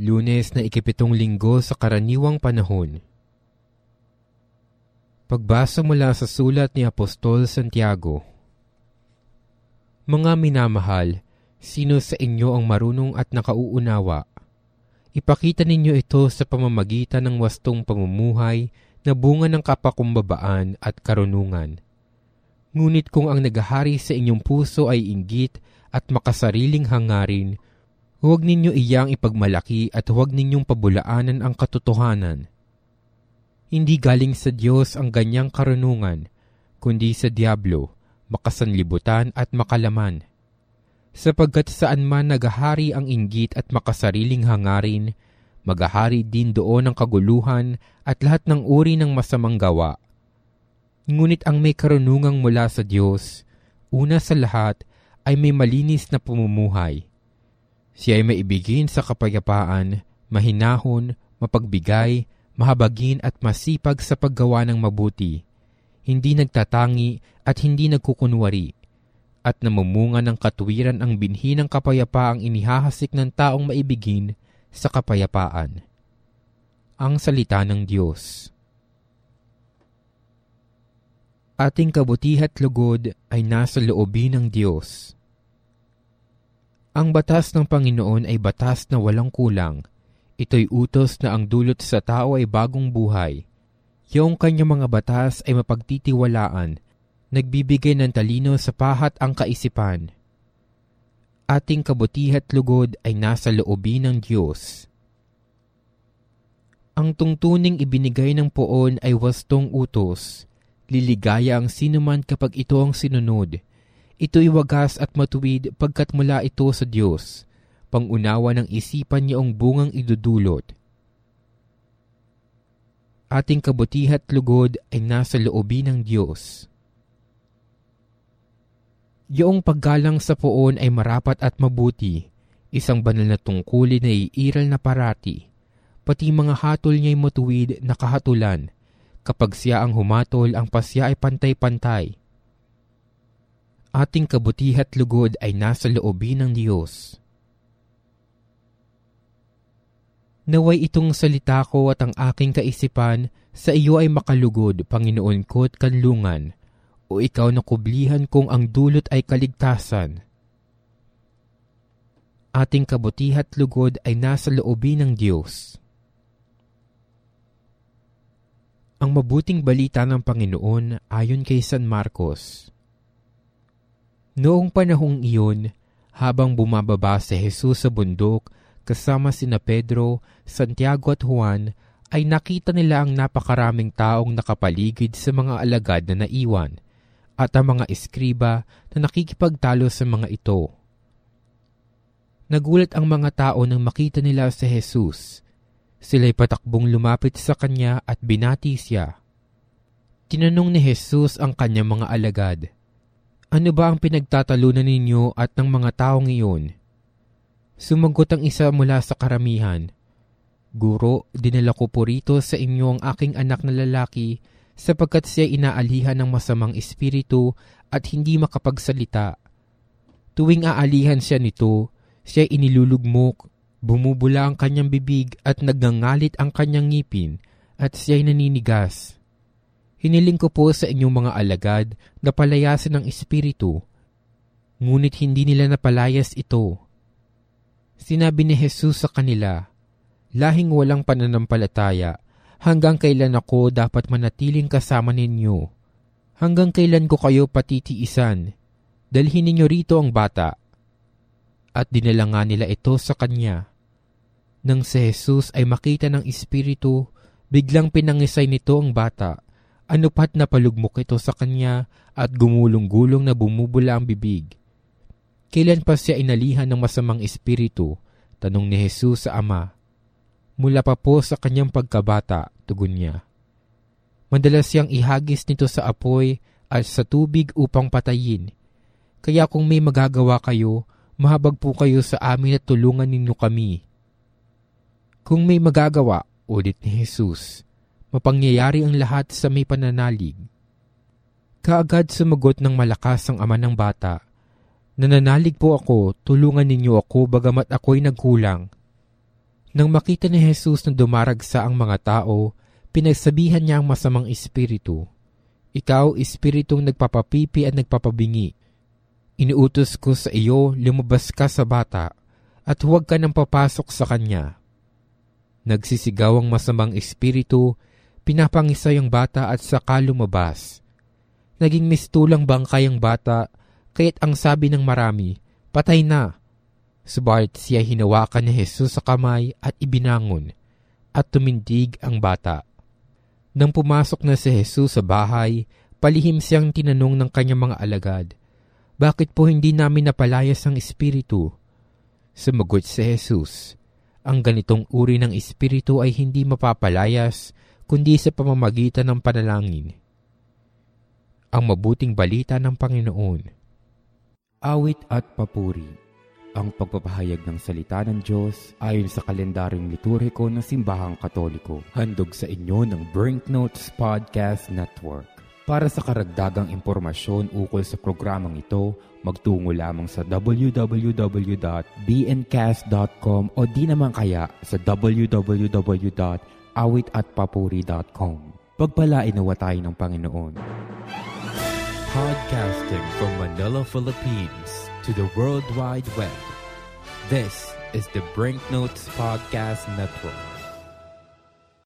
Lunes na ikipitong linggo sa karaniwang panahon. Pagbasa mula sa sulat ni Apostol Santiago. Mga minamahal, sino sa inyo ang marunong at nakauunawa? Ipakita ninyo ito sa pamamagitan ng wastong pamumuhay na bunga ng kapakumbabaan at karunungan. Ngunit kung ang naghahari sa inyong puso ay inggit at makasariling hangarin, Huwag ninyo iyang ipagmalaki at huwag ninyong pabulaanan ang katotohanan. Hindi galing sa Diyos ang ganyang karunungan, kundi sa Diablo, makasanlibutan at makalaman. Sapagkat saan man nagahari ang inggit at makasariling hangarin, magahari din doon ang kaguluhan at lahat ng uri ng masamang gawa. Ngunit ang may karunungang mula sa Diyos, una sa lahat ay may malinis na pumumuhay siya ay maibigin sa kapayapaan, mahinahon, mapagbigay, mahabagin at masipag sa paggawa ng mabuti, hindi nagtatangi at hindi nagkukunwari, at namumunga ng katwiran ang binhi ng kapayapaang inihahasik ng taong maibigin sa kapayapaan. Ang Salita ng Diyos. Ating kabutihat lugod ay nasa loobin ng Diyos ang batas ng Panginoon ay batas na walang kulang. Ito'y utos na ang dulot sa tao ay bagong buhay. Yung kanyang mga batas ay mapagtitiwalaan, nagbibigay ng talino sa pahat ang kaisipan. Ating kabutihat lugod ay nasa loobin ng Diyos. Ang tungtuning ibinigay ng poon ay wastong utos. Liligaya ang sinuman kapag ito ang sinunod Ito'y wagas at matuwid pagkat mula ito sa Diyos, pangunawa ng isipan niya ang bungang idudulot. Ating kabutihat lugod ay nasa loobin ng Diyos. Yung paggalang sa poon ay marapat at mabuti, isang banal na tungkulin na iiral na parati, pati mga hatol niya'y matuwid na kahatulan, kapag siya ang humatol, ang pasya ay pantay-pantay, ating kabutihat lugod ay nasa loobin ng Diyos. Naway itong salita ko at ang aking kaisipan sa iyo ay makalugod, Panginoon ko at kanlungan, o ikaw na kublihan kong ang dulot ay kaligtasan. Ating kabutihat lugod ay nasa loobin ng Diyos. Ang mabuting balita ng Panginoon ayon kay San Marcos. Noong panahong iyon, habang bumababa si Jesus sa bundok kasama sina Pedro, Santiago at Juan, ay nakita nila ang napakaraming taong nakapaligid sa mga alagad na naiwan at ang mga eskriba na nakikipagtalo sa mga ito. Nagulat ang mga tao nang makita nila si Jesus. Sila'y patakbong lumapit sa kanya at binati siya. Tinanong ni Jesus ang kanyang mga alagad, ano ba ang pinagtatalunan ninyo at ng mga taong iyon? Sumagot ang isa mula sa karamihan. Guro, dinala ko po rito sa inyo ang aking anak na lalaki sapagkat siya inaalihan ng masamang espiritu at hindi makapagsalita. Tuwing aalihan siya nito, siya inilulugmok, bumubula ang kanyang bibig at nagngangalit ang kanyang ngipin at siya'y naninigas. Hiniling ko po sa inyong mga alagad na palayasin ng Espiritu, ngunit hindi nila napalayas ito. Sinabi ni Jesus sa kanila, Lahing walang pananampalataya, hanggang kailan ako dapat manatiling kasama ninyo? Hanggang kailan ko kayo patitiisan? Dalhin ninyo rito ang bata. At dinala nga nila ito sa kanya. Nang si Jesus ay makita ng Espiritu, biglang pinangisay nito ang bata ano pat napalugmok ito sa kanya at gumulong-gulong na bumubula ang bibig. Kailan pa siya inalihan ng masamang espiritu? Tanong ni Jesus sa ama. Mula pa po sa kanyang pagkabata, tugon niya. Madalas siyang ihagis nito sa apoy at sa tubig upang patayin. Kaya kung may magagawa kayo, mahabag po kayo sa amin at tulungan ninyo kami. Kung may magagawa, ulit ni Jesus, mapangyayari ang lahat sa may pananalig. Kaagad sumagot ng malakas ang ama ng bata, Nananalig po ako, tulungan ninyo ako bagamat ako'y nagkulang. Nang makita ni Jesus na dumaragsa ang mga tao, pinagsabihan niya ang masamang espiritu. Ikaw, espiritong nagpapapipi at nagpapabingi. Inuutos ko sa iyo, lumabas ka sa bata, at huwag ka nang papasok sa kanya. Nagsisigaw ang masamang espiritu, pinapangisay ang bata at saka lumabas. Naging mistulang bangkay ang bata, kaya't ang sabi ng marami, patay na. Subalit siya hinawakan ni Jesus sa kamay at ibinangon, at tumindig ang bata. Nang pumasok na si Jesus sa bahay, palihim siyang tinanong ng kanyang mga alagad, Bakit po hindi namin napalayas ang espiritu? Sumagot si Jesus, Ang ganitong uri ng espiritu ay hindi mapapalayas, kundi sa pamamagitan ng panalangin. Ang mabuting balita ng Panginoon. Awit at papuri ang pagpapahayag ng salita ng Diyos ayon sa kalendaryong liturhiko ng Simbahang Katoliko. Handog sa inyo ng Brinknotes Podcast Network. Para sa karagdagang impormasyon ukol sa programang ito, magtungo lamang sa www.bncast.com o di naman kaya sa www.awitatpapuri.com. Pagpalain nawa tayo ng Panginoon. Podcasting from Manila, Philippines to the World Wide Web. This is the Brinknotes Podcast Network.